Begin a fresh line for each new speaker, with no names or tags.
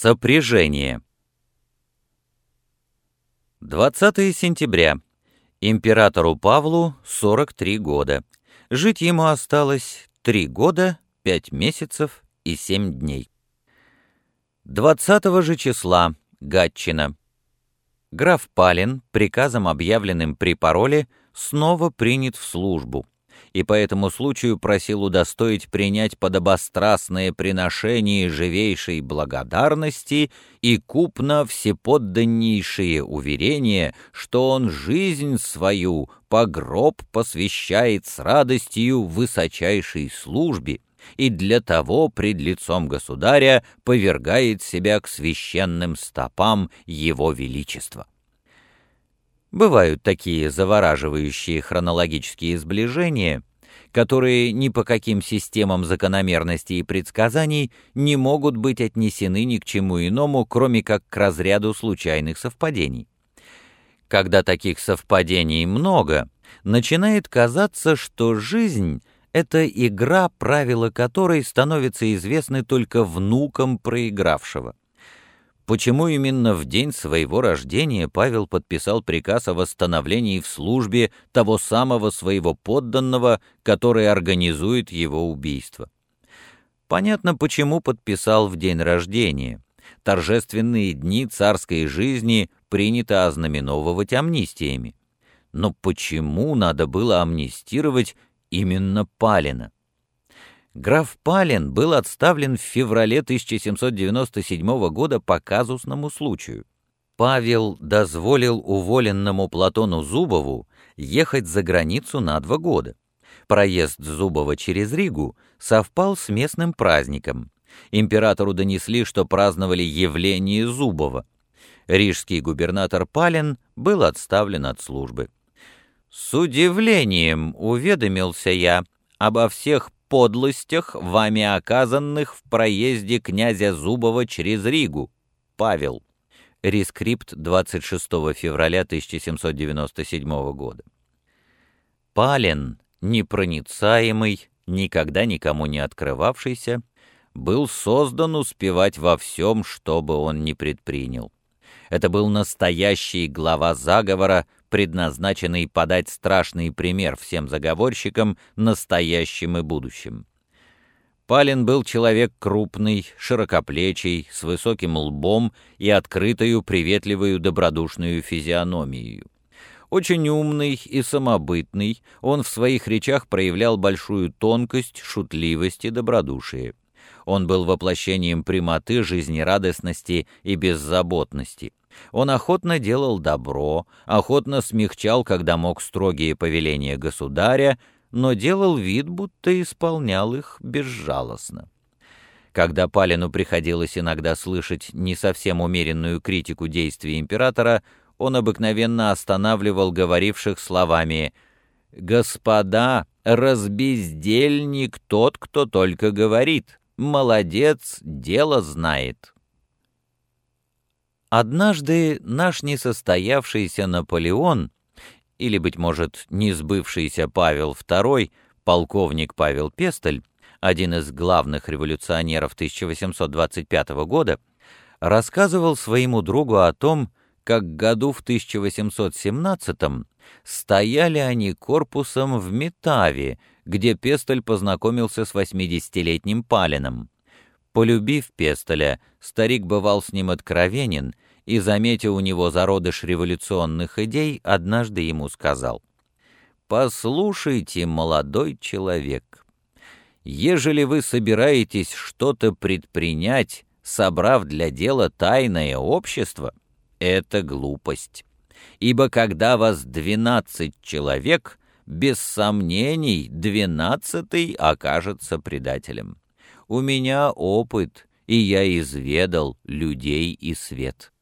Сопряжение 20 сентября. Императору Павлу 43 года. Жить ему осталось 3 года, 5 месяцев и 7 дней. 20 же числа. Гатчина. Граф Палин, приказом объявленным при пароле, снова принят в службу и по этому случаю просил удостоить принять подобострастное приношение живейшей благодарности и купно всеподданнейшие уверения, что он жизнь свою по гроб посвящает с радостью высочайшей службе, и для того пред лицом государя повергает себя к священным стопам его величества. Бывают такие завораживающие хронологические сближения, которые ни по каким системам закономерности и предсказаний не могут быть отнесены ни к чему иному, кроме как к разряду случайных совпадений. Когда таких совпадений много, начинает казаться, что жизнь — это игра, правила которой становятся известны только внукам проигравшего. Почему именно в день своего рождения Павел подписал приказ о восстановлении в службе того самого своего подданного, который организует его убийство? Понятно, почему подписал в день рождения. Торжественные дни царской жизни принято ознаменовывать амнистиями. Но почему надо было амнистировать именно Палина? Граф Палин был отставлен в феврале 1797 года по казусному случаю. Павел дозволил уволенному Платону Зубову ехать за границу на два года. Проезд Зубова через Ригу совпал с местным праздником. Императору донесли, что праздновали явление Зубова. Рижский губернатор Палин был отставлен от службы. «С удивлением уведомился я обо всех подлостях, вами оказанных в проезде князя Зубова через Ригу. Павел. Рескрипт 26 февраля 1797 года. Пален, непроницаемый, никогда никому не открывавшийся, был создан успевать во всем, что бы он ни предпринял. Это был настоящий глава заговора, предназначенный подать страшный пример всем заговорщикам, настоящим и будущим. Палин был человек крупный, широкоплечий, с высоким лбом и открытою, приветливую, добродушную физиономией. Очень умный и самобытный, он в своих речах проявлял большую тонкость, шутливость и добродушие. Он был воплощением прямоты, жизнерадостности и беззаботности. Он охотно делал добро, охотно смягчал, когда мог, строгие повеления государя, но делал вид, будто исполнял их безжалостно. Когда Палину приходилось иногда слышать не совсем умеренную критику действий императора, он обыкновенно останавливал говоривших словами «Господа, разбездельник тот, кто только говорит, молодец, дело знает». Однажды наш несостоявшийся Наполеон, или, быть может, не сбывшийся Павел II, полковник Павел Пестель, один из главных революционеров 1825 года, рассказывал своему другу о том, как году в 1817 стояли они корпусом в Метаве, где Пестель познакомился с 80-летним Палином. Полюбив Пестоля, старик бывал с ним откровенен и, заметив у него зародыш революционных идей, однажды ему сказал, «Послушайте, молодой человек, ежели вы собираетесь что-то предпринять, собрав для дела тайное общество, это глупость. Ибо когда вас двенадцать человек, без сомнений двенадцатый окажется предателем». У меня опыт, и я изведал людей и свет.